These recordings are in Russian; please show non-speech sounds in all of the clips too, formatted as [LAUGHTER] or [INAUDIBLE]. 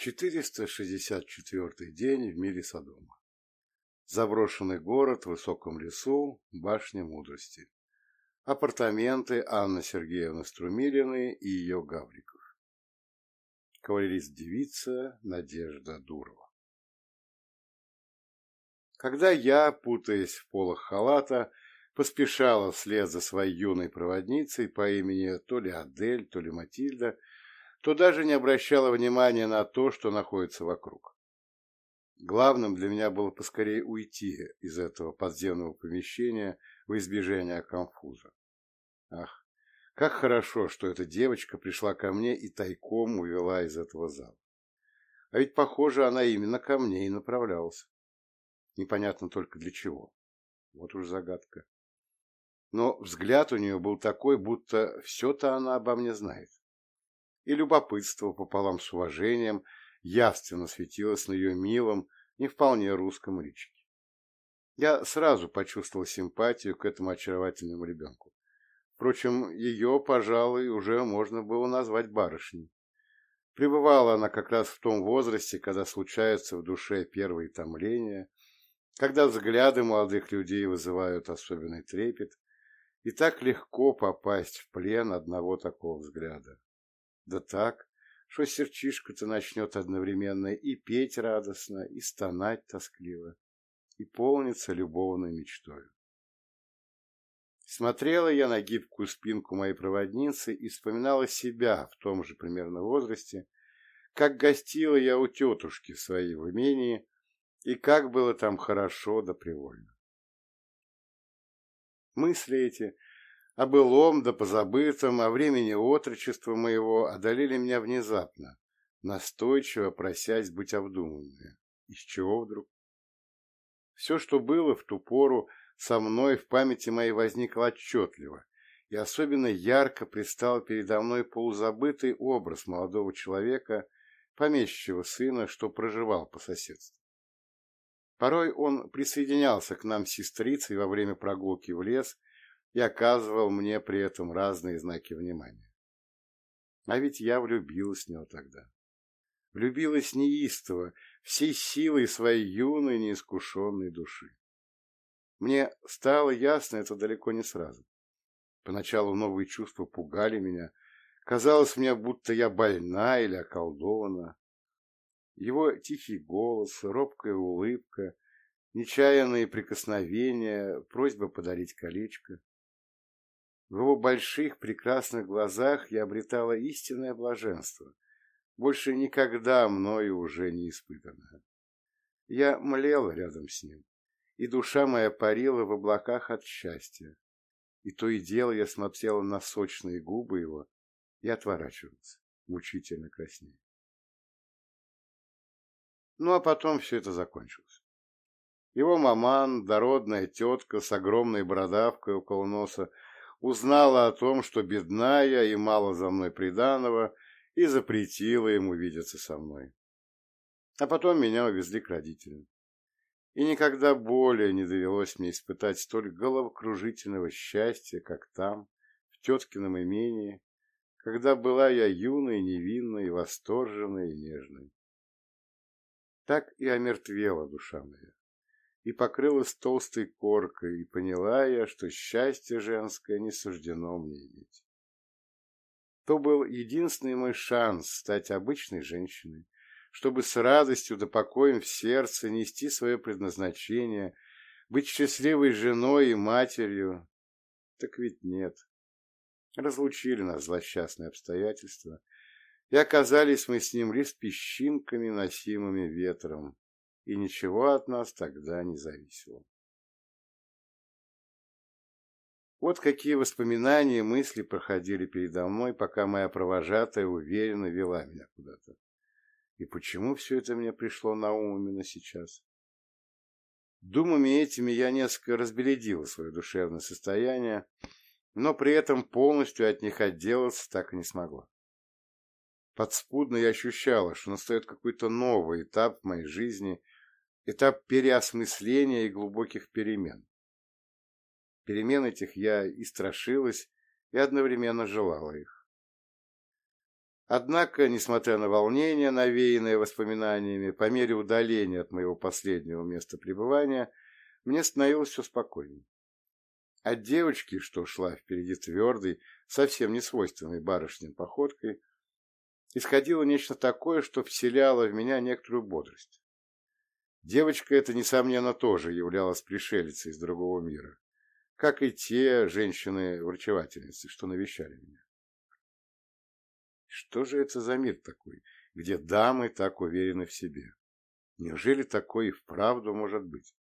464 день в мире Содома. Заброшенный город в высоком лесу, башня мудрости. Апартаменты Анны Сергеевны Струмилиной и ее гавриков. Кавалерист-девица Надежда Дурова. Когда я, путаясь в полах халата, поспешала вслед за своей юной проводницей по имени то ли Адель, то ли Матильда, то даже не обращала внимания на то, что находится вокруг. Главным для меня было поскорее уйти из этого подземного помещения в избежание конфуза. Ах, как хорошо, что эта девочка пришла ко мне и тайком увела из этого зала. А ведь, похоже, она именно ко мне и направлялась. Непонятно только для чего. Вот уж загадка. Но взгляд у нее был такой, будто все-то она обо мне знает и любопытство пополам с уважением явственно светилось на ее милом, не вполне русском личике. Я сразу почувствовал симпатию к этому очаровательному ребенку. Впрочем, ее, пожалуй, уже можно было назвать барышней. Пребывала она как раз в том возрасте, когда случаются в душе первые томления, когда взгляды молодых людей вызывают особенный трепет, и так легко попасть в плен одного такого взгляда. Да так, что сердчишка-то начнет одновременно и петь радостно, и стонать тоскливо, и полниться любовной мечтой. Смотрела я на гибкую спинку моей проводницы и вспоминала себя в том же примерно возрасте, как гостила я у тетушки своей в имении, и как было там хорошо да привольно. Мысли эти о былом да позабытом, о времени отрочества моего одолели меня внезапно, настойчиво просясь быть обдуманными. Из чего вдруг? Все, что было в ту пору, со мной в памяти моей возникло отчетливо, и особенно ярко предстал передо мной полузабытый образ молодого человека, помещичьего сына, что проживал по соседству. Порой он присоединялся к нам с сестрицей во время прогулки в лес и оказывал мне при этом разные знаки внимания. А ведь я влюбилась в него тогда. Влюбилась неистово, всей силой своей юной, неискушенной души. Мне стало ясно это далеко не сразу. Поначалу новые чувства пугали меня. Казалось мне, будто я больна или околдована. Его тихий голос, робкая улыбка, нечаянные прикосновения, просьба подарить колечко. В его больших прекрасных глазах я обретала истинное блаженство, больше никогда мною уже не испытанное. Я млела рядом с ним, и душа моя парила в облаках от счастья. И то и дело я смотрела на сочные губы его и отворачивалась, мучительно краснея. Ну, а потом все это закончилось. Его маман, дородная тетка с огромной бородавкой около носа, узнала о том, что бедная и мало за мной приданого, и запретила ему видеться со мной. А потом меня увезли к родителям. И никогда более не довелось мне испытать столь головокружительного счастья, как там, в теткином имении, когда была я юной, невинной, восторженной и нежной. Так и омертвела душа моя и покрылась толстой коркой, и поняла я, что счастье женское не суждено мне иметь. То был единственный мой шанс стать обычной женщиной, чтобы с радостью да покоем в сердце нести свое предназначение, быть счастливой женой и матерью. Так ведь нет. Разлучили нас злосчастные обстоятельства, и оказались мы с ним лишь песчинками, носимыми ветром, и ничего от нас тогда не зависело. Вот какие воспоминания и мысли проходили передо мной, пока моя провожатая уверенно вела меня куда-то. И почему все это мне пришло на ум именно сейчас? Думами этими я несколько разбередила свое душевное состояние, но при этом полностью от них отделаться так и не смогла. Подспудно я ощущала, что настает какой-то новый этап в моей жизни, этап переосмысления и глубоких перемен. Перемен этих я и страшилась, и одновременно желала их. Однако, несмотря на волнение, навеянное воспоминаниями, по мере удаления от моего последнего места пребывания, мне становилось все спокойнее. От девочки, что шла впереди твердой, совсем не свойственной барышням походкой, исходило нечто такое, что вселяло в меня некоторую бодрость. Девочка эта, несомненно, тоже являлась пришельцей из другого мира, как и те женщины-врачевательницы, что навещали меня. Что же это за мир такой, где дамы так уверены в себе? Неужели такое и вправду может быть?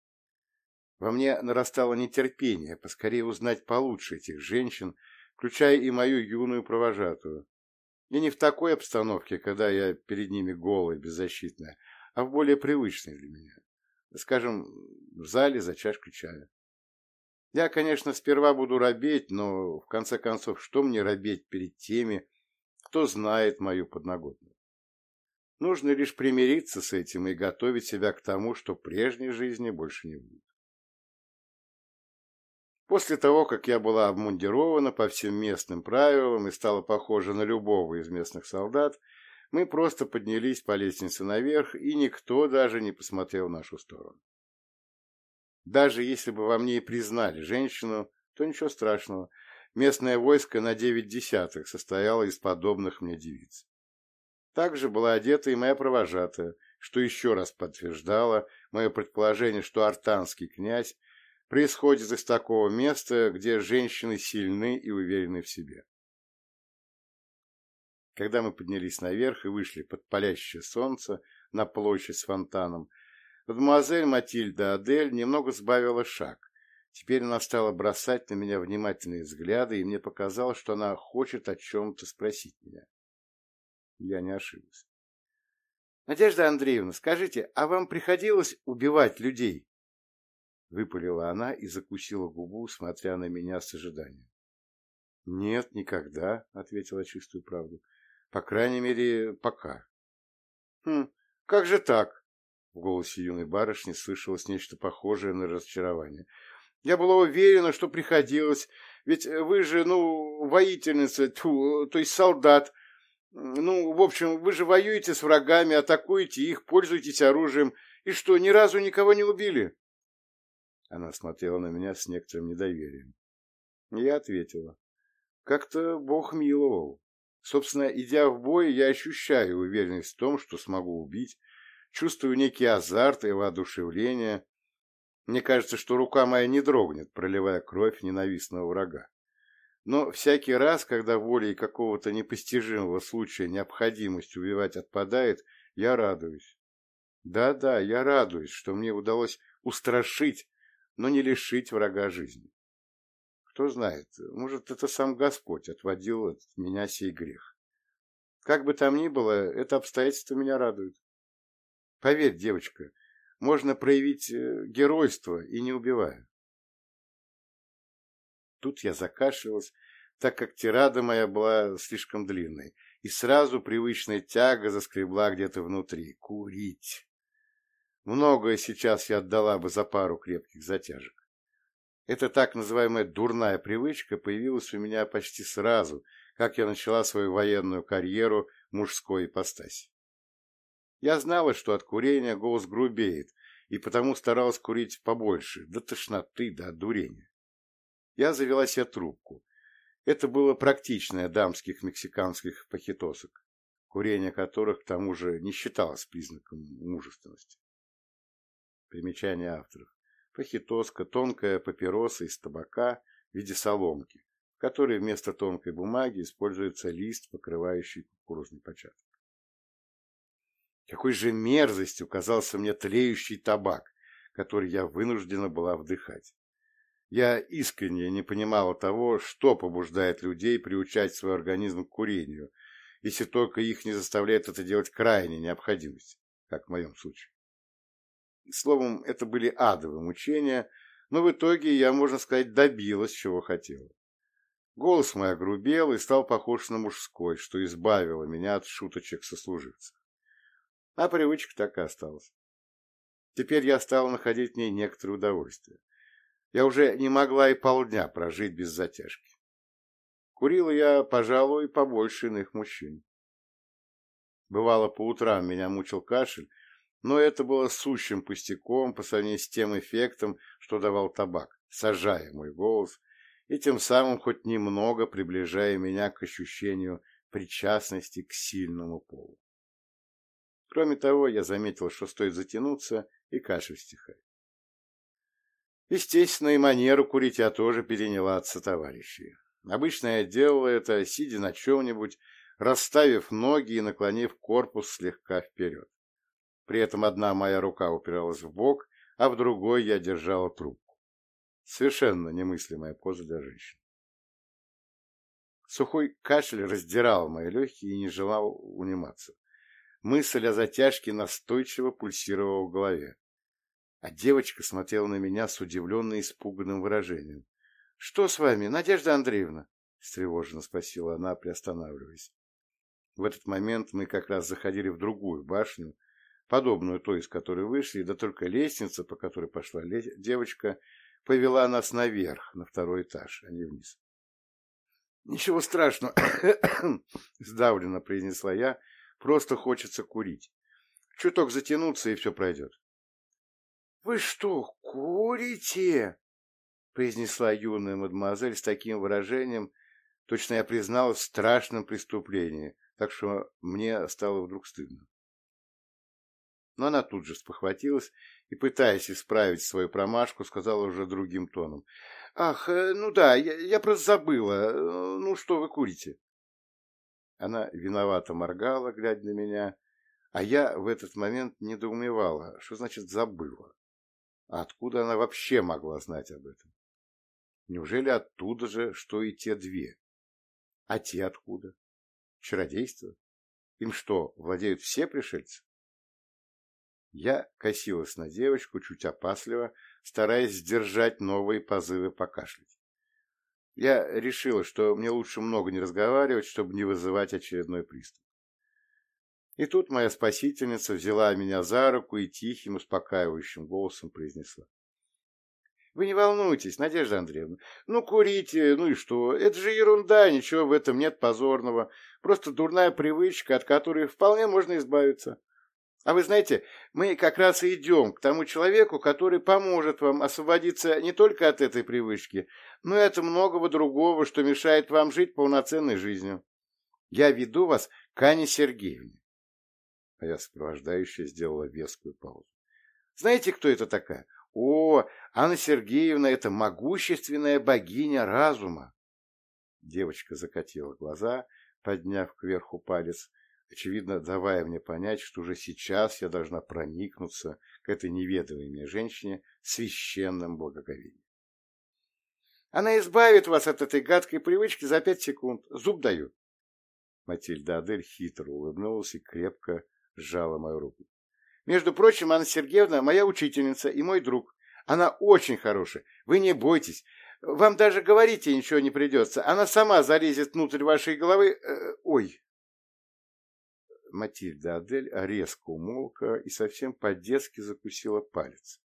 Во мне нарастало нетерпение поскорее узнать получше этих женщин, включая и мою юную провожатую. И не в такой обстановке, когда я перед ними голая, беззащитная, а в более привычной для меня. Скажем, в зале за чашкой чая. Я, конечно, сперва буду робеть, но, в конце концов, что мне робеть перед теми, кто знает мою подноготную? Нужно лишь примириться с этим и готовить себя к тому, что прежней жизни больше не будет. После того, как я была обмундирована по всем местным правилам и стала похожа на любого из местных солдат, мы просто поднялись по лестнице наверх, и никто даже не посмотрел в нашу сторону. Даже если бы во мне и признали женщину, то ничего страшного. Местное войско на девять десятых состояло из подобных мне девиц. Также была одета и моя провожатая, что еще раз подтверждало мое предположение, что артанский князь происходит из такого места, где женщины сильны и уверены в себе. Когда мы поднялись наверх и вышли под палящее солнце на площадь с фонтаном, мадемуазель Матильда Адель немного сбавила шаг. Теперь она стала бросать на меня внимательные взгляды, и мне показалось, что она хочет о чем-то спросить меня. Я не ошиблась. — Надежда Андреевна, скажите, а вам приходилось убивать людей? — выпалила она и закусила губу, смотря на меня с ожиданием. — Нет, никогда, — ответила чистую правду. — По крайней мере, пока. — Хм, как же так? — в голосе юной барышни слышалось нечто похожее на разочарование. — Я была уверена, что приходилось, ведь вы же, ну, воительница, тьфу, то есть солдат. Ну, в общем, вы же воюете с врагами, атакуете их, пользуетесь оружием, и что, ни разу никого не убили? — она смотрела на меня с некоторым недоверием. Я ответила. Как-то Бог миловал. Собственно, идя в бой, я ощущаю уверенность в том, что смогу убить, чувствую некий азарт и воодушевление. Мне кажется, что рука моя не дрогнет, проливая кровь ненавистного врага. Но всякий раз, когда волей какого-то непостижимого случая необходимость убивать отпадает, я радуюсь. Да-да, я радуюсь, что мне удалось устрашить но не лишить врага жизни. Кто знает, может, это сам Господь отводил от меня сей грех. Как бы там ни было, это обстоятельство меня радует. Поверь, девочка, можно проявить э, геройство и не убивая. Тут я закашлялась, так как тирада моя была слишком длинной, и сразу привычная тяга заскребла где-то внутри. Курить! Многое сейчас я отдала бы за пару крепких затяжек. Эта так называемая дурная привычка появилась у меня почти сразу, как я начала свою военную карьеру мужской ипостаси. Я знала, что от курения голос грубеет, и потому старалась курить побольше, до тошноты, до дурения. Я завела себе трубку. Это было практичное дамских мексиканских пахитосок, курение которых, к тому же, не считалось признаком мужественности. Примечание авторов. Пахитоска – тонкая папироса из табака в виде соломки, в которой вместо тонкой бумаги используется лист, покрывающий кукурузный початок. Какой же мерзостью казался мне тлеющий табак, который я вынуждена была вдыхать. Я искренне не понимала того, что побуждает людей приучать свой организм к курению, если только их не заставляет это делать крайне необходимость, как в моем случае. Словом, это были адовые мучения, но в итоге я, можно сказать, добилась, чего хотела. Голос мой огрубел и стал похож на мужской, что избавило меня от шуточек сослуживцев. А привычка так и осталась. Теперь я стала находить в ней некоторое удовольствие. Я уже не могла и полдня прожить без затяжки. Курила я, пожалуй, побольше иных мужчин. Бывало, по утрам меня мучил кашель, но это было сущим пустяком по сравнению с тем эффектом, что давал табак, сажая мой голос и тем самым хоть немного приближая меня к ощущению причастности к сильному полу. Кроме того, я заметил, что стоит затянуться, и кашель стихает. Естественно, и манеру курить я тоже переняла от сотоварищей. Обычно я делала это, сидя на чем-нибудь, расставив ноги и наклонив корпус слегка вперед. При этом одна моя рука упиралась в бок, а в другой я держала трубку. Совершенно немыслимая поза для женщин. Сухой кашель раздирал мои легкие и не желал униматься. Мысль о затяжке настойчиво пульсировала в голове. А девочка смотрела на меня с удивленно испуганным выражением. — Что с вами, Надежда Андреевна? — встревоженно спросила она, приостанавливаясь. В этот момент мы как раз заходили в другую башню, подобную той, из которой вышли, да только лестница, по которой пошла девочка, повела нас наверх, на второй этаж, а не вниз. «Ничего страшного», [COUGHS] — сдавленно произнесла я, — «просто хочется курить. Чуток затянуться, и все пройдет». «Вы что, курите?» — произнесла юная мадемуазель с таким выражением, точно я признал в страшном преступлении, так что мне стало вдруг стыдно но она тут же спохватилась и, пытаясь исправить свою промашку, сказала уже другим тоном. — Ах, э, ну да, я, я просто забыла. Э, ну что вы курите? Она виновато моргала, глядя на меня, а я в этот момент недоумевала, что значит «забыла». А откуда она вообще могла знать об этом? Неужели оттуда же, что и те две? А те откуда? Чародейство? Им что, владеют все пришельцы? Я косилась на девочку чуть опасливо, стараясь сдержать новые позывы покашлять. Я решила, что мне лучше много не разговаривать, чтобы не вызывать очередной приступ. И тут моя спасительница взяла меня за руку и тихим, успокаивающим голосом произнесла. Вы не волнуйтесь, Надежда Андреевна. Ну, курите, ну и что? Это же ерунда, ничего в этом нет позорного. Просто дурная привычка, от которой вполне можно избавиться. А вы знаете, мы как раз и идем к тому человеку, который поможет вам освободиться не только от этой привычки, но и от многого другого, что мешает вам жить полноценной жизнью. Я веду вас к Ане Сергеевне. А я сопровождающая сделала вескую паузу. Знаете, кто это такая? О, Анна Сергеевна – это могущественная богиня разума. Девочка закатила глаза, подняв кверху палец, очевидно давая мне понять, что уже сейчас я должна проникнуться к этой неведомой мне женщине священным благоговением. Она избавит вас от этой гадкой привычки за пять секунд. Зуб даю. Матильда Адель хитро улыбнулась и крепко сжала мою руку. Между прочим, Анна Сергеевна моя учительница и мой друг. Она очень хорошая. Вы не бойтесь. Вам даже говорить ей ничего не придется. Она сама залезет внутрь вашей головы. Э, ой, Матильда Адель резко умолкла и совсем по-детски закусила палец,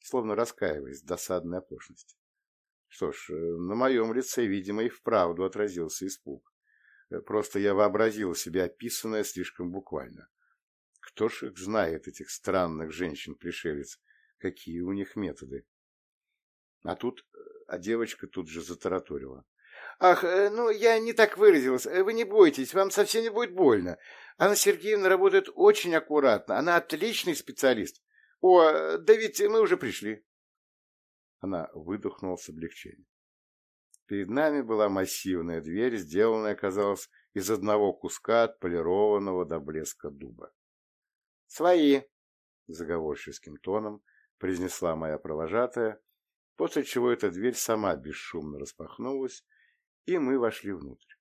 словно раскаиваясь в досадной оплошности. Что ж, э, на моем лице, видимо, и вправду отразился испуг. Э, просто я вообразил себе описанное слишком буквально. Кто ж их знает, этих странных женщин-пришелец, какие у них методы? А тут, э, а девочка тут же затараторила. Ах, э, ну, я не так выразилась. Э, вы не бойтесь, вам совсем не будет больно. Анна Сергеевна работает очень аккуратно. Она отличный специалист. О, да ведь мы уже пришли. Она выдохнула с облегчением. Перед нами была массивная дверь, сделанная, казалось, из одного куска отполированного до блеска дуба. «Свои!» — заговорческим тоном произнесла моя провожатая, после чего эта дверь сама бесшумно распахнулась, и мы вошли внутрь.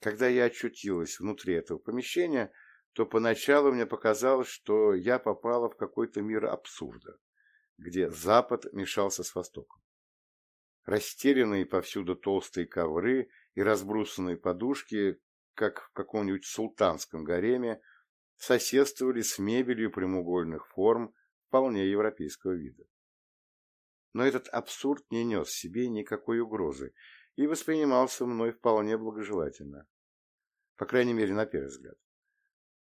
Когда я очутилась внутри этого помещения, то поначалу мне показалось, что я попала в какой-то мир абсурда, где Запад мешался с Востоком. Растерянные повсюду толстые ковры и разбросанные подушки, как в каком-нибудь султанском гареме, соседствовали с мебелью прямоугольных форм вполне европейского вида но этот абсурд не нес себе никакой угрозы и воспринимался мной вполне благожелательно. по крайней мере, на первый взгляд.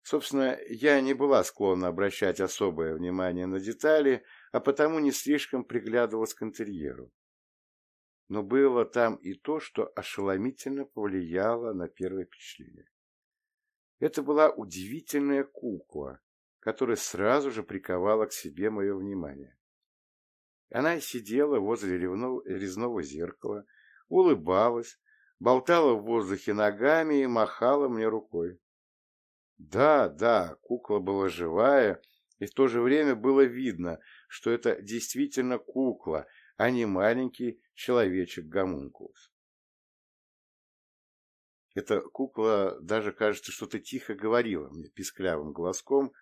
Собственно, я не была склонна обращать особое внимание на детали, а потому не слишком приглядывалась к интерьеру. Но было там и то, что ошеломительно повлияло на первое впечатление. Это была удивительная кукла, которая сразу же приковала к себе мое внимание. Она сидела возле резного зеркала, улыбалась, болтала в воздухе ногами и махала мне рукой. Да, да, кукла была живая, и в то же время было видно, что это действительно кукла, а не маленький человечек-гомункулус. Эта кукла даже, кажется, что-то тихо говорила мне писклявым голоском,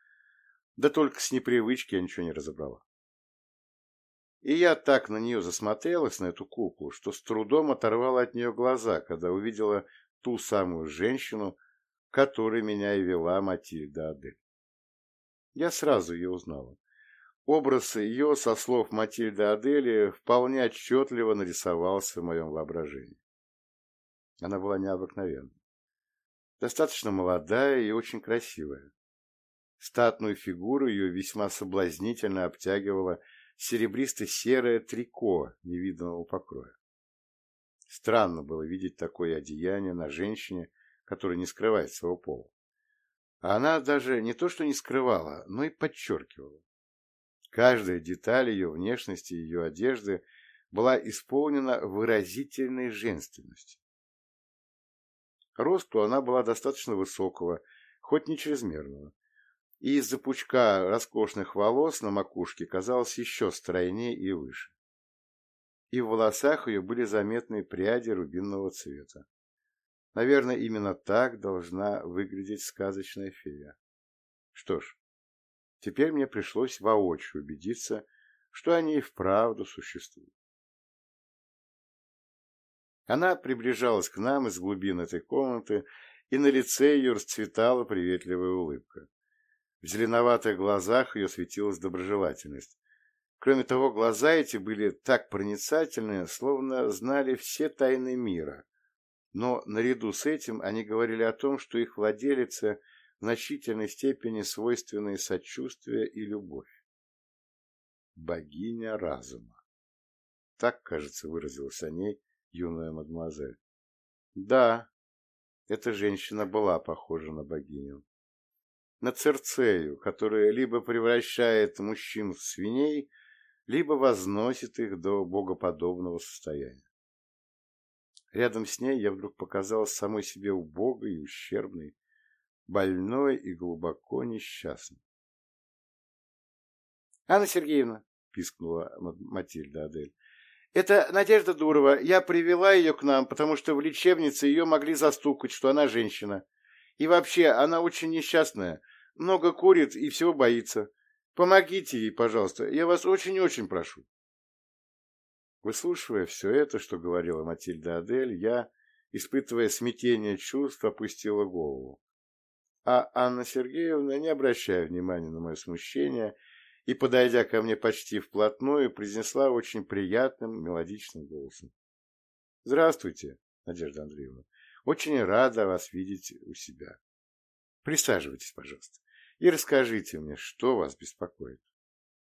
да только с непривычки я ничего не разобрала. И я так на нее засмотрелась, на эту куклу, что с трудом оторвала от нее глаза, когда увидела ту самую женщину, которой меня и вела Матильда Адель. Я сразу ее узнала. Образ ее, со слов Матильды Адели, вполне отчетливо нарисовался в моем воображении. Она была необыкновенна. Достаточно молодая и очень красивая. Статную фигуру ее весьма соблазнительно обтягивала серебристо-серое трико невиданного покроя. Странно было видеть такое одеяние на женщине, которая не скрывает своего пола. А она даже не то что не скрывала, но и подчеркивала. Каждая деталь ее внешности и ее одежды была исполнена выразительной женственностью. Росту она была достаточно высокого, хоть не чрезмерного, и из-за пучка роскошных волос на макушке казалась еще стройнее и выше. И в волосах ее были заметны пряди рубинного цвета. Наверное, именно так должна выглядеть сказочная фея. Что ж, теперь мне пришлось воочию убедиться, что они и вправду существуют. Она приближалась к нам из глубин этой комнаты, и на лице ее расцветала приветливая улыбка. В зеленоватых глазах ее светилась доброжелательность. Кроме того, глаза эти были так проницательны, словно знали все тайны мира. Но наряду с этим они говорили о том, что их владелице в значительной степени свойственны сочувствие и любовь. Богиня разума. Так, кажется, выразилась о ней юная мадемуазель. Да, эта женщина была похожа на богиню на Церцею, которая либо превращает мужчин в свиней, либо возносит их до богоподобного состояния. Рядом с ней я вдруг показалась самой себе убогой и ущербной, больной и глубоко несчастной. — Анна Сергеевна, — пискнула Матильда Адель, — это Надежда Дурова. Я привела ее к нам, потому что в лечебнице ее могли застукать, что она женщина. И вообще, она очень несчастная, много курит и всего боится. Помогите ей, пожалуйста, я вас очень-очень прошу. Выслушивая все это, что говорила Матильда Адель, я, испытывая смятение чувств, опустила голову. А Анна Сергеевна, не обращая внимания на мое смущение и, подойдя ко мне почти вплотную, произнесла очень приятным мелодичным голосом. — Здравствуйте, Надежда Андреевна. Очень рада вас видеть у себя. Присаживайтесь, пожалуйста, и расскажите мне, что вас беспокоит.